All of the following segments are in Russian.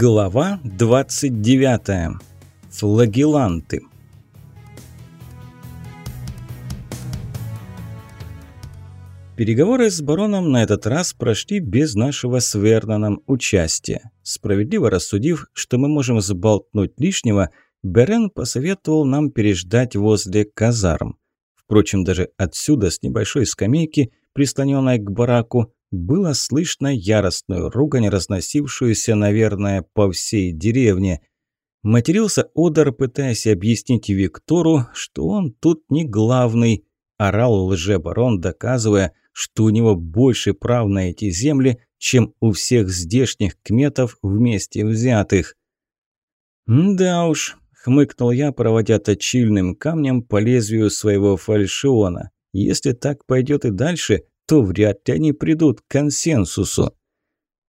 Глава 29. Флагеланты. Переговоры с бароном на этот раз прошли без нашего с Верноном участия. Справедливо рассудив, что мы можем сболтнуть лишнего, Берен посоветовал нам переждать возле казарм. Впрочем, даже отсюда, с небольшой скамейки, прислоненной к бараку, было слышно яростную ругань, разносившуюся, наверное, по всей деревне. Матерился Одар, пытаясь объяснить Виктору, что он тут не главный. Орал лже-барон, доказывая, что у него больше прав на эти земли, чем у всех здешних кметов вместе взятых. «Да уж», – хмыкнул я, проводя точильным камнем по лезвию своего фальшиона. «Если так пойдет и дальше, то вряд ли они придут к консенсусу.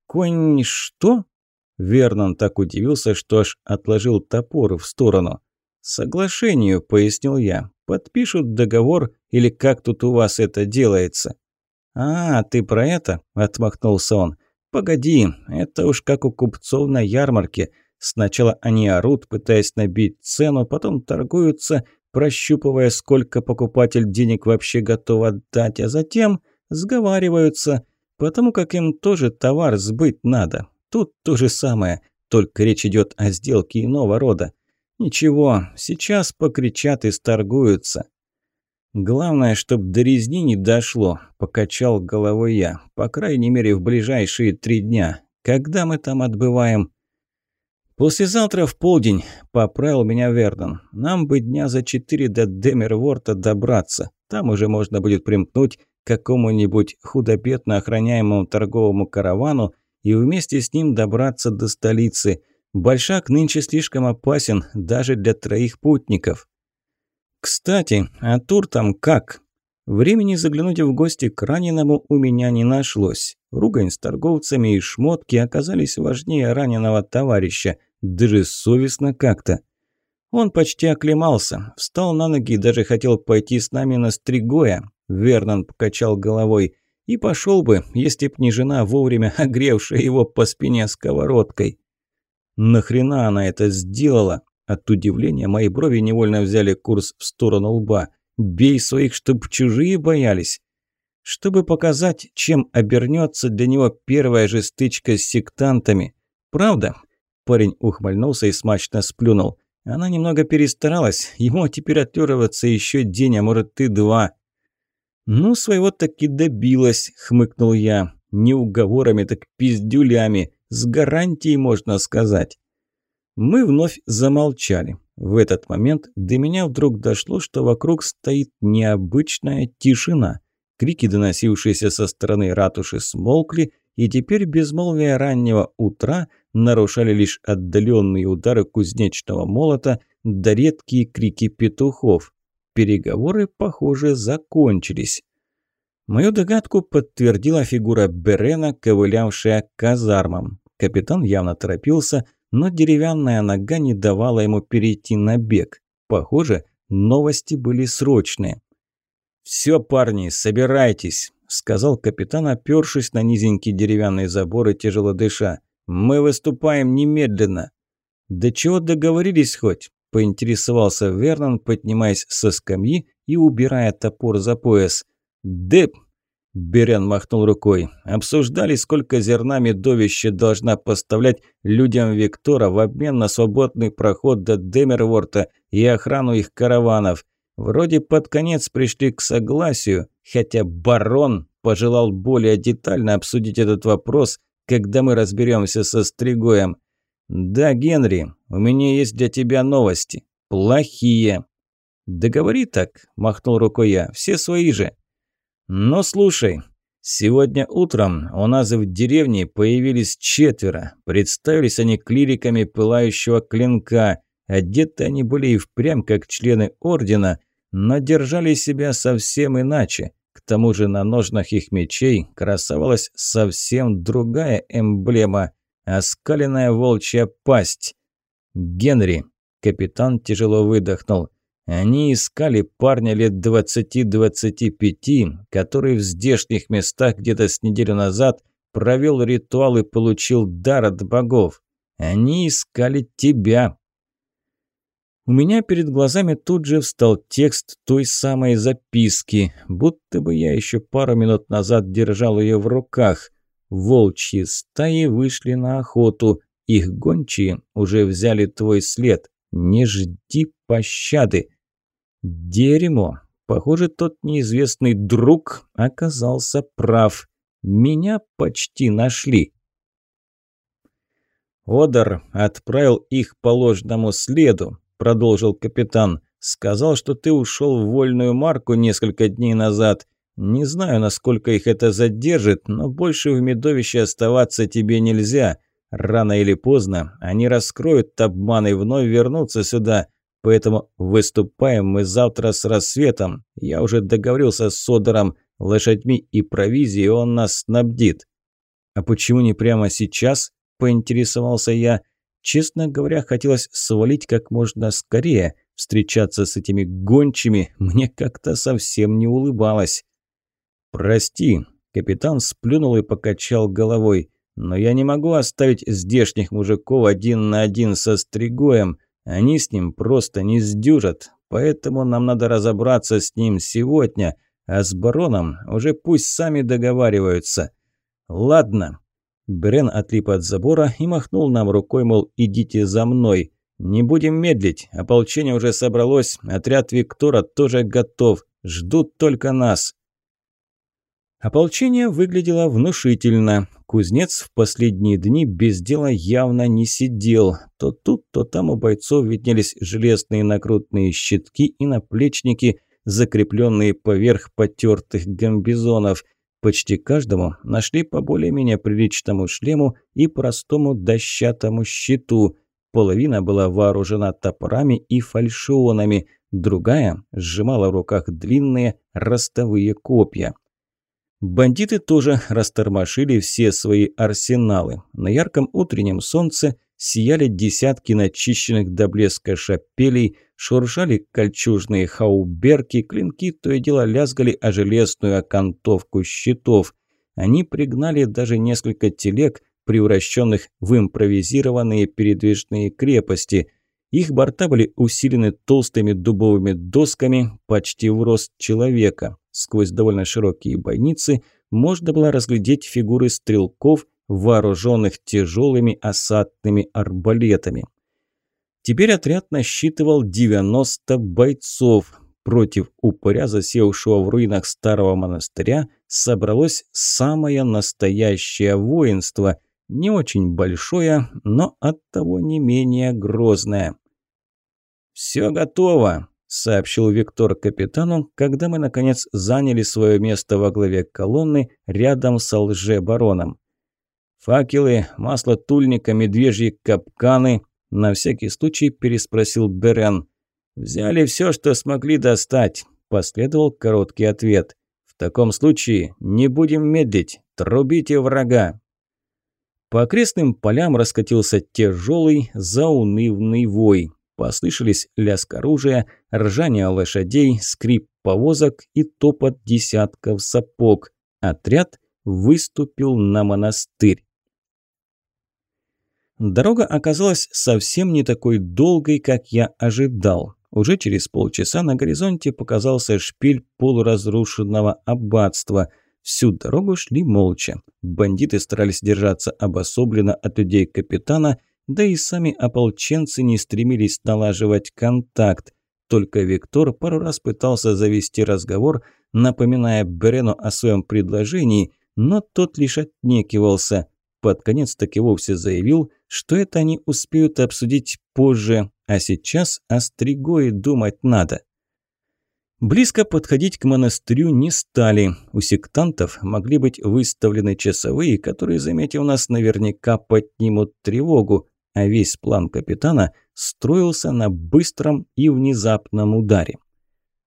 «Конь что?» Вернон так удивился, что аж отложил топор в сторону. «Соглашению», – пояснил я. «Подпишут договор или как тут у вас это делается?» «А, ты про это?» – отмахнулся он. «Погоди, это уж как у купцов на ярмарке. Сначала они орут, пытаясь набить цену, потом торгуются, прощупывая, сколько покупатель денег вообще готов отдать, а затем сговариваются, потому как им тоже товар сбыть надо. Тут то же самое, только речь идет о сделке иного рода. Ничего, сейчас покричат и сторгуются. Главное, чтоб до резни не дошло, покачал головой я. По крайней мере, в ближайшие три дня. Когда мы там отбываем? «Послезавтра в полдень», – поправил меня Вердон. «Нам бы дня за четыре до Демерворта добраться. Там уже можно будет примкнуть какому-нибудь худопетно охраняемому торговому каравану и вместе с ним добраться до столицы. Большак нынче слишком опасен даже для троих путников. Кстати, а тур там как? Времени заглянуть в гости к раненому у меня не нашлось. Ругань с торговцами и шмотки оказались важнее раненого товарища, даже совестно как-то. Он почти оклемался, встал на ноги и даже хотел пойти с нами на Стригоя. Вернон покачал головой. И пошел бы, если б не жена, вовремя огревшая его по спине сковородкой. Нахрена она это сделала? От удивления мои брови невольно взяли курс в сторону лба. Бей своих, чтоб чужие боялись. Чтобы показать, чем обернется для него первая же стычка с сектантами. Правда? Парень ухмыльнулся и смачно сплюнул. Она немного перестаралась, ему теперь отлёрываться еще день, а может и два. «Ну, своего таки добилась», – хмыкнул я. «Не уговорами, так пиздюлями. С гарантией, можно сказать». Мы вновь замолчали. В этот момент до меня вдруг дошло, что вокруг стоит необычная тишина. Крики, доносившиеся со стороны ратуши, смолкли, и теперь безмолвие раннего утра нарушали лишь отдаленные удары кузнечного молота да редкие крики петухов. Переговоры, похоже, закончились. Мою догадку подтвердила фигура Берена, ковылявшая к казармам. Капитан явно торопился, но деревянная нога не давала ему перейти на бег. Похоже, новости были срочные. «Все, парни, собирайтесь», – сказал капитан, опёршись на низенький деревянный забор и тяжело дыша. «Мы выступаем немедленно». «Да чего договорились хоть?» – поинтересовался Вернон, поднимаясь со скамьи и убирая топор за пояс. «Деп!» – Берен махнул рукой. «Обсуждали, сколько зерна медовище должна поставлять людям Виктора в обмен на свободный проход до Демерворта и охрану их караванов. Вроде под конец пришли к согласию, хотя барон пожелал более детально обсудить этот вопрос, когда мы разберемся со Стригоем. «Да, Генри, у меня есть для тебя новости. Плохие». «Да говори так», – махнул рукой я, – «все свои же». «Но слушай, сегодня утром у нас в деревне появились четверо. Представились они клириками пылающего клинка. Одеты они были и впрямь как члены ордена, но держали себя совсем иначе. К тому же на ножнах их мечей красовалась совсем другая эмблема – оскаленная волчья пасть. «Генри!» – капитан тяжело выдохнул. Они искали парня лет 20-25, который в здешних местах где-то с неделю назад провел ритуал и получил дар от богов. Они искали тебя». У меня перед глазами тут же встал текст той самой записки, будто бы я еще пару минут назад держал ее в руках. Волчьи стаи вышли на охоту, их гончие уже взяли твой след. Не жди пощады. Дерьмо. Похоже, тот неизвестный друг оказался прав. Меня почти нашли. Одар отправил их по ложному следу продолжил капитан. «Сказал, что ты ушел в вольную марку несколько дней назад. Не знаю, насколько их это задержит, но больше в медовище оставаться тебе нельзя. Рано или поздно они раскроют обман и вновь вернутся сюда. Поэтому выступаем мы завтра с рассветом. Я уже договорился с Содором. Лошадьми и провизией он нас снабдит». «А почему не прямо сейчас?» – поинтересовался я. Честно говоря, хотелось свалить как можно скорее. Встречаться с этими гончими мне как-то совсем не улыбалось. «Прости», – капитан сплюнул и покачал головой. «Но я не могу оставить здешних мужиков один на один со Стригоем. Они с ним просто не сдюжат. Поэтому нам надо разобраться с ним сегодня, а с бароном уже пусть сами договариваются. Ладно, Брен отлип от забора и махнул нам рукой, мол, идите за мной. Не будем медлить, ополчение уже собралось, отряд Виктора тоже готов, ждут только нас. Ополчение выглядело внушительно. Кузнец в последние дни без дела явно не сидел. То тут, то там у бойцов виднелись железные накрутные щитки и наплечники, закрепленные поверх потертых гамбизонов – Почти каждому нашли по более-менее приличному шлему и простому дощатому щиту. Половина была вооружена топорами и фальшионами, другая сжимала в руках длинные ростовые копья. Бандиты тоже растормошили все свои арсеналы. На ярком утреннем солнце сияли десятки начищенных до блеска шапелей, шуршали кольчужные хауберки, клинки то и дело лязгали о железную окантовку щитов. Они пригнали даже несколько телег, превращенных в импровизированные передвижные крепости. Их борта были усилены толстыми дубовыми досками почти в рост человека. Сквозь довольно широкие бойницы можно было разглядеть фигуры стрелков, вооруженных тяжелыми осадными арбалетами. Теперь отряд насчитывал 90 бойцов. Против упыря, засевшего в руинах старого монастыря, собралось самое настоящее воинство. Не очень большое, но оттого не менее грозное. «Все готово», – сообщил Виктор капитану, когда мы, наконец, заняли свое место во главе колонны рядом с лже-бароном. «Факелы, масло тульника, медвежьи капканы», – на всякий случай переспросил Берен. «Взяли все, что смогли достать», – последовал короткий ответ. «В таком случае не будем медлить, трубите врага». По окрестным полям раскатился тяжелый, заунывный вой. Послышались лязг оружия, ржание лошадей, скрип повозок и топот десятков сапог. Отряд выступил на монастырь. Дорога оказалась совсем не такой долгой, как я ожидал. Уже через полчаса на горизонте показался шпиль полуразрушенного аббатства. Всю дорогу шли молча. Бандиты старались держаться обособленно от людей капитана, да и сами ополченцы не стремились налаживать контакт. Только Виктор пару раз пытался завести разговор, напоминая Брену о своем предложении, но тот лишь отнекивался. Под конец таки вовсе заявил, что это они успеют обсудить позже, а сейчас о Стригое думать надо. Близко подходить к монастырю не стали. У сектантов могли быть выставлены часовые, которые, заметив нас, наверняка поднимут тревогу, а весь план капитана строился на быстром и внезапном ударе.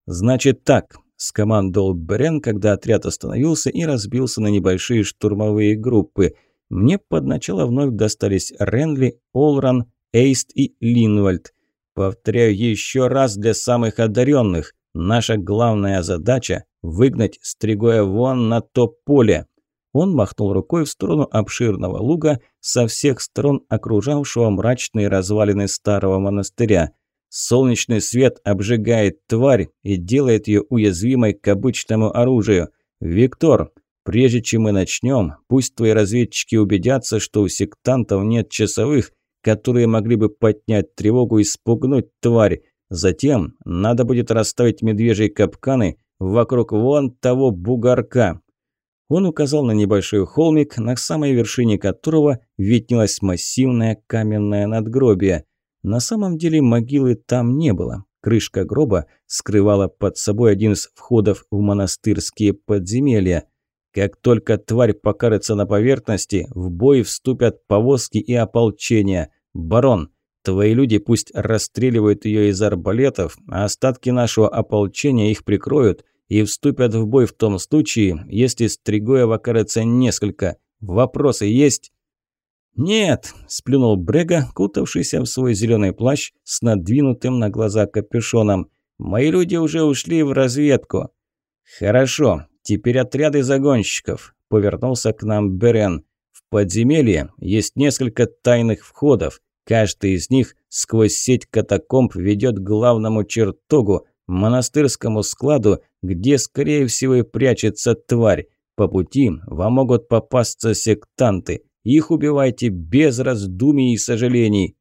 «Значит так», – скомандовал Брен, когда отряд остановился и разбился на небольшие штурмовые группы – мне под начало вновь достались Ренли, Олран, Эйст и Линвальд. Повторяю еще раз для самых одаренных. Наша главная задача – выгнать Стригоя вон на то поле. Он махнул рукой в сторону обширного луга, со всех сторон окружавшего мрачные развалины старого монастыря. Солнечный свет обжигает тварь и делает ее уязвимой к обычному оружию. «Виктор, прежде чем мы начнем, пусть твои разведчики убедятся, что у сектантов нет часовых, которые могли бы поднять тревогу и спугнуть тварь. Затем надо будет расставить медвежьи капканы вокруг вон того бугорка». Он указал на небольшой холмик, на самой вершине которого виднелось массивное каменное надгробие. На самом деле могилы там не было. Крышка гроба скрывала под собой один из входов в монастырские подземелья. Как только тварь покажется на поверхности, в бой вступят повозки и ополчения. Барон, твои люди пусть расстреливают ее из арбалетов, а остатки нашего ополчения их прикроют и вступят в бой в том случае, если Стригоев окажется несколько. Вопросы есть? «Нет», – сплюнул Брега, кутавшийся в свой зеленый плащ с надвинутым на глаза капюшоном. «Мои люди уже ушли в разведку». «Хорошо, теперь отряды загонщиков», – повернулся к нам Берен. «В подземелье есть несколько тайных входов. Каждый из них сквозь сеть катакомб ведет к главному чертогу, монастырскому складу, где, скорее всего, и прячется тварь. По пути вам могут попасться сектанты». Их убивайте без раздумий и сожалений.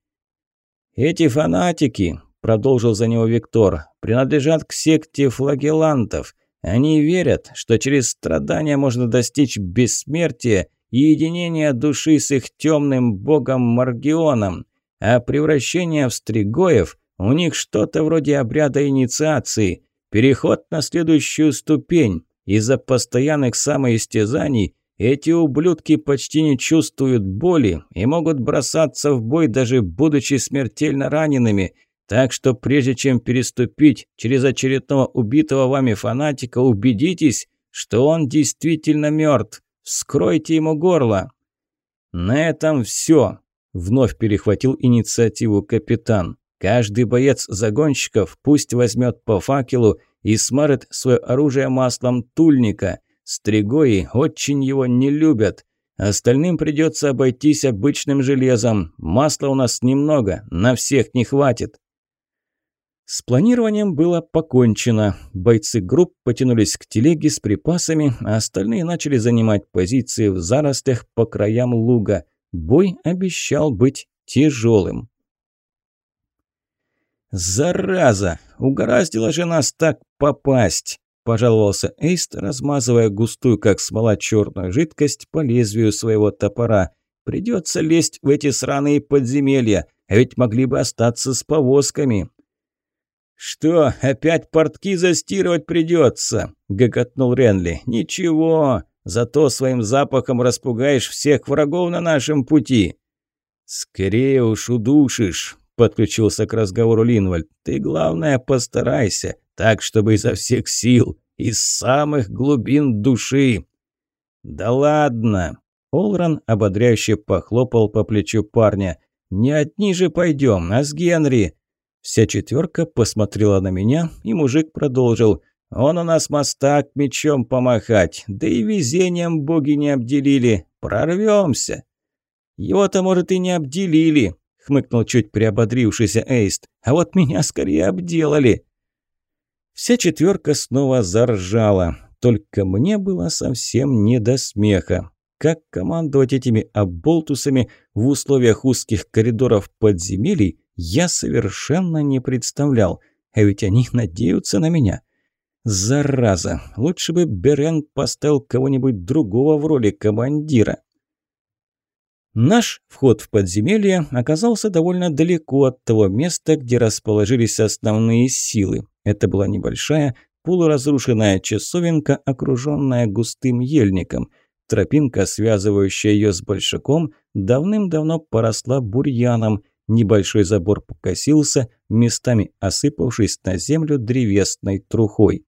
Эти фанатики, продолжил за него Виктор, принадлежат к секте флагелантов. Они верят, что через страдания можно достичь бессмертия и единения души с их темным богом Маргионом, а превращение в стригоев у них что-то вроде обряда инициации, переход на следующую ступень. Из-за постоянных самоистязаний эти ублюдки почти не чувствуют боли и могут бросаться в бой, даже будучи смертельно ранеными. Так что прежде чем переступить через очередного убитого вами фанатика, убедитесь, что он действительно мертв. Вскройте ему горло. На этом все. Вновь перехватил инициативу капитан. Каждый боец загонщиков пусть возьмет по факелу и смарит свое оружие маслом тульника – Стригои очень его не любят. Остальным придется обойтись обычным железом. Масла у нас немного, на всех не хватит. С планированием было покончено. Бойцы групп потянулись к телеге с припасами, а остальные начали занимать позиции в зарослях по краям луга. Бой обещал быть тяжелым. «Зараза! Угораздило же нас так попасть!» – пожаловался Эйст, размазывая густую, как смола, черную жидкость по лезвию своего топора. «Придется лезть в эти сраные подземелья, а ведь могли бы остаться с повозками». «Что, опять портки застирывать придется?» – гоготнул Ренли. «Ничего, зато своим запахом распугаешь всех врагов на нашем пути». «Скорее уж удушишь», – подключился к разговору Линвальд. «Ты, главное, постарайся так, чтобы изо всех сил, из самых глубин души. «Да ладно!» Олран ободряюще похлопал по плечу парня. «Не одни же пойдем, а с Генри!» Вся четверка посмотрела на меня, и мужик продолжил. «Он у нас мостак мечом помахать, да и везением боги не обделили. Прорвемся!» «Его-то, может, и не обделили», — хмыкнул чуть приободрившийся Эйст. «А вот меня скорее обделали». Вся четверка снова заржала. Только мне было совсем не до смеха. Как командовать этими оболтусами в условиях узких коридоров подземелий, я совершенно не представлял. А ведь они надеются на меня. Зараза, лучше бы Берен поставил кого-нибудь другого в роли командира. Наш вход в подземелье оказался довольно далеко от того места, где расположились основные силы. Это была небольшая, полуразрушенная часовенка, окруженная густым ельником. Тропинка, связывающая ее с большаком, давным-давно поросла бурьяном. Небольшой забор покосился, местами осыпавшись на землю древесной трухой.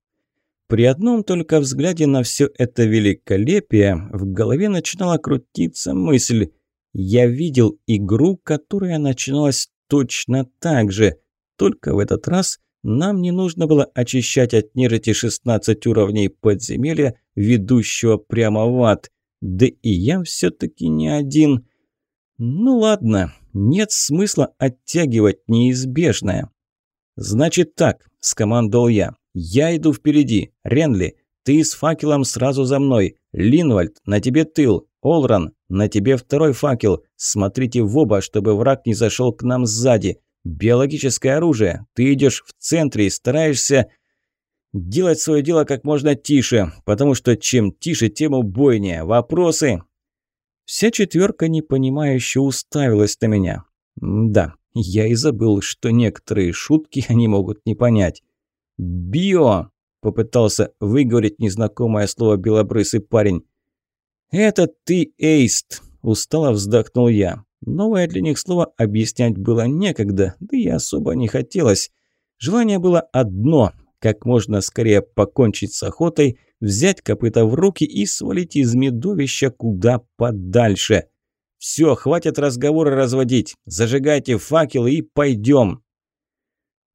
При одном только взгляде на все это великолепие в голове начинала крутиться мысль – я видел игру, которая начиналась точно так же, только в этот раз нам не нужно было очищать от нежити 16 уровней подземелья, ведущего прямо в ад. Да и я все-таки не один. Ну ладно, нет смысла оттягивать неизбежное. «Значит так», – скомандовал я. «Я иду впереди. Ренли, ты с факелом сразу за мной. Линвальд, на тебе тыл. Олран, на тебе второй факел. Смотрите в оба, чтобы враг не зашел к нам сзади. Биологическое оружие. Ты идешь в центре и стараешься делать свое дело как можно тише, потому что чем тише, тем убойнее. Вопросы?» Вся четверка непонимающе уставилась на меня. Да, я и забыл, что некоторые шутки они могут не понять. «Био!» – попытался выговорить незнакомое слово белобрысый парень. «Это ты, Эйст!» – устало вздохнул я. Новое для них слово объяснять было некогда, да и особо не хотелось. Желание было одно – как можно скорее покончить с охотой, взять копыта в руки и свалить из медовища куда подальше. «Все, хватит разговоры разводить, зажигайте факелы и пойдем!»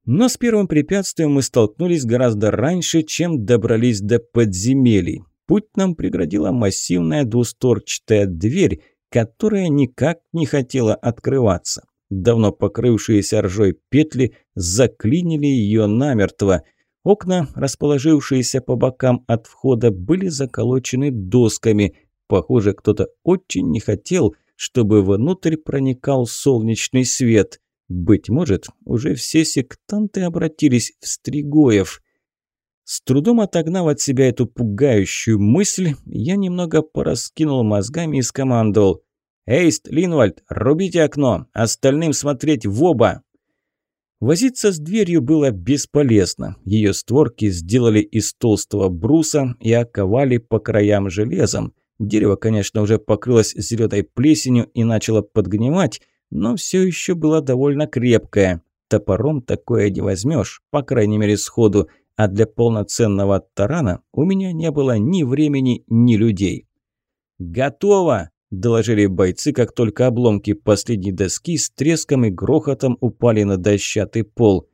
Но с первым препятствием мы столкнулись гораздо раньше, чем добрались до подземелий. Путь нам преградила массивная двусторчатая дверь, которая никак не хотела открываться. Давно покрывшиеся ржой петли заклинили ее намертво. Окна, расположившиеся по бокам от входа, были заколочены досками. Похоже, кто-то очень не хотел, чтобы внутрь проникал солнечный свет. Быть может, уже все сектанты обратились в Стригоев. С трудом отогнав от себя эту пугающую мысль, я немного пораскинул мозгами и скомандовал. «Эйст, Линвальд, рубите окно, остальным смотреть в оба!» Возиться с дверью было бесполезно. Ее створки сделали из толстого бруса и оковали по краям железом. Дерево, конечно, уже покрылось зеленой плесенью и начало подгнивать, но все еще было довольно крепкое. Топором такое не возьмешь, по крайней мере сходу – а для полноценного тарана у меня не было ни времени, ни людей. «Готово!» – доложили бойцы, как только обломки последней доски с треском и грохотом упали на дощатый пол.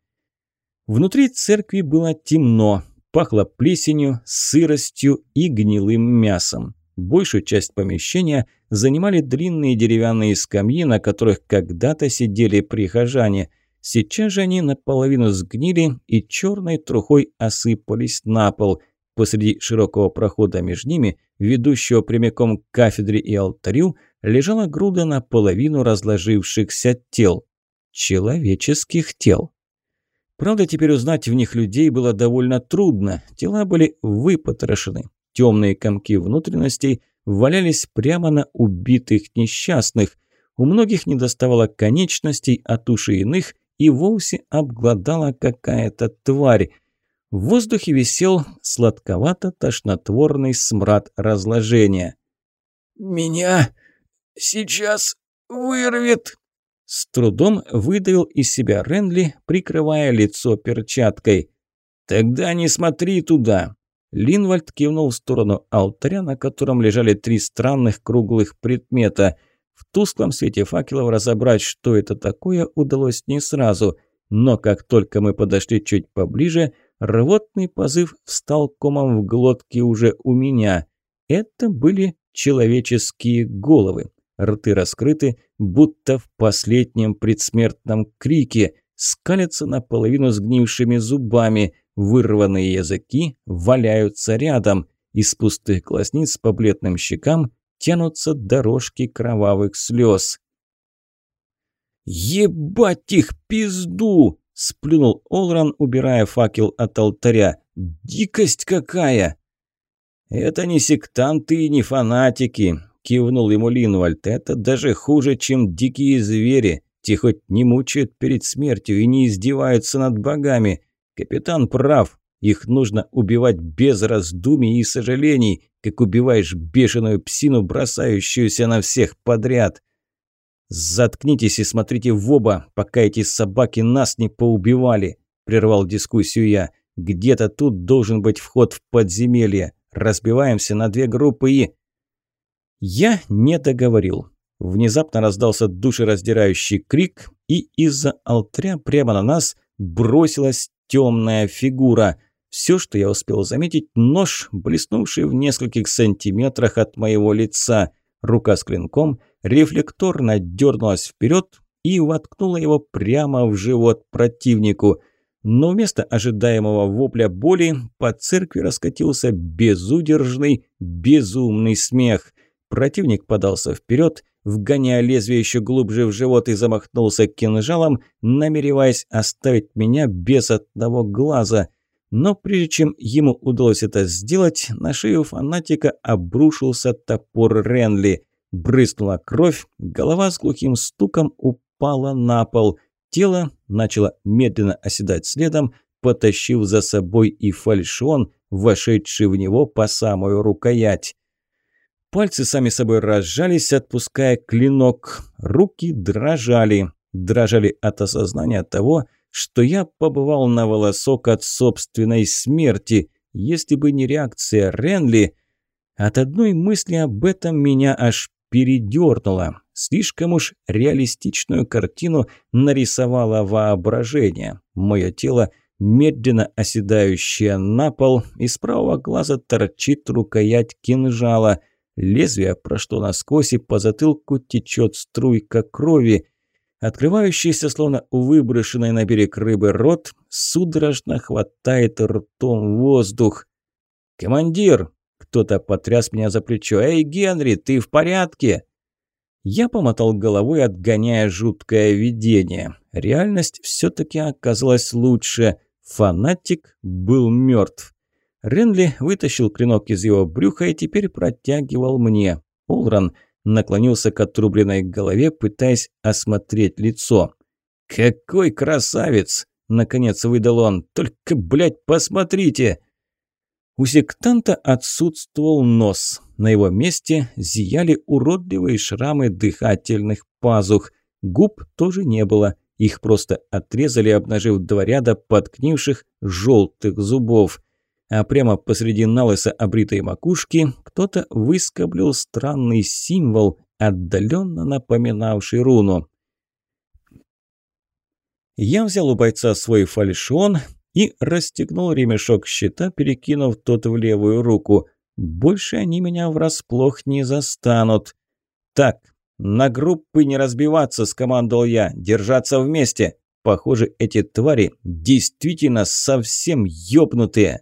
Внутри церкви было темно, пахло плесенью, сыростью и гнилым мясом. Большую часть помещения занимали длинные деревянные скамьи, на которых когда-то сидели прихожане. Сейчас же они наполовину сгнили и черной трухой осыпались на пол. Посреди широкого прохода между ними, ведущего прямиком к кафедре и алтарю, лежала груда наполовину разложившихся тел. Человеческих тел. Правда, теперь узнать в них людей было довольно трудно. Тела были выпотрошены. Темные комки внутренностей валялись прямо на убитых несчастных. У многих недоставало конечностей, а туши иных и вовсе обглодала какая-то тварь. В воздухе висел сладковато-тошнотворный смрад разложения. «Меня сейчас вырвет!» С трудом выдавил из себя Ренли, прикрывая лицо перчаткой. «Тогда не смотри туда!» Линвальд кивнул в сторону алтаря, на котором лежали три странных круглых предмета. В тусклом свете факелов разобрать, что это такое, удалось не сразу. Но как только мы подошли чуть поближе, рвотный позыв встал комом в глотке уже у меня. Это были человеческие головы. Рты раскрыты, будто в последнем предсмертном крике, скалятся наполовину сгнившими зубами, вырванные языки валяются рядом. Из пустых глазниц по бледным щекам тянутся дорожки кровавых слез. «Ебать их пизду!» – сплюнул Олран, убирая факел от алтаря. «Дикость какая!» «Это не сектанты и не фанатики», – кивнул ему Линвальд. «Это даже хуже, чем дикие звери. Те хоть не мучают перед смертью и не издеваются над богами. Капитан прав. Их нужно убивать без раздумий и сожалений, как убиваешь бешеную псину, бросающуюся на всех подряд. «Заткнитесь и смотрите в оба, пока эти собаки нас не поубивали», – прервал дискуссию я. «Где-то тут должен быть вход в подземелье. Разбиваемся на две группы и...» Я не договорил. Внезапно раздался душераздирающий крик, и из-за алтаря прямо на нас бросилась темная фигура. Все, что я успел заметить, нож, блеснувший в нескольких сантиметрах от моего лица. Рука с клинком рефлекторно дернулась вперед и воткнула его прямо в живот противнику. Но вместо ожидаемого вопля боли по церкви раскатился безудержный, безумный смех. Противник подался вперед, вгоняя лезвие еще глубже в живот и замахнулся кинжалом, намереваясь оставить меня без одного глаза. Но прежде чем ему удалось это сделать, на шею фанатика обрушился топор Ренли. Брызнула кровь, голова с глухим стуком упала на пол. Тело начало медленно оседать следом, потащив за собой и фальшон, вошедший в него по самую рукоять. Пальцы сами собой разжались, отпуская клинок. Руки дрожали. Дрожали от осознания того, что я побывал на волосок от собственной смерти. Если бы не реакция Ренли... От одной мысли об этом меня аж передернуло. Слишком уж реалистичную картину нарисовало воображение. Мое тело медленно оседающее на пол, из правого глаза торчит рукоять кинжала. Лезвие прошло насквозь, и по затылку течет струйка крови. Открывающийся, словно выброшенной на берег рыбы, рот судорожно хватает ртом воздух. «Командир!» – кто-то потряс меня за плечо. «Эй, Генри, ты в порядке?» Я помотал головой, отгоняя жуткое видение. Реальность все-таки оказалась лучше. Фанатик был мертв. Ренли вытащил клинок из его брюха и теперь протягивал мне. Олран наклонился к отрубленной голове, пытаясь осмотреть лицо. «Какой красавец!» – наконец выдал он. «Только, блядь, посмотрите!» У сектанта отсутствовал нос. На его месте зияли уродливые шрамы дыхательных пазух. Губ тоже не было. Их просто отрезали, обнажив два ряда подкнивших желтых зубов а прямо посреди налыса обритой макушки кто-то выскоблил странный символ, отдаленно напоминавший руну. Я взял у бойца свой фальшон и расстегнул ремешок щита, перекинув тот в левую руку. Больше они меня врасплох не застанут. «Так, на группы не разбиваться», – скомандовал я, – «держаться вместе». Похоже, эти твари действительно совсем ёбнутые.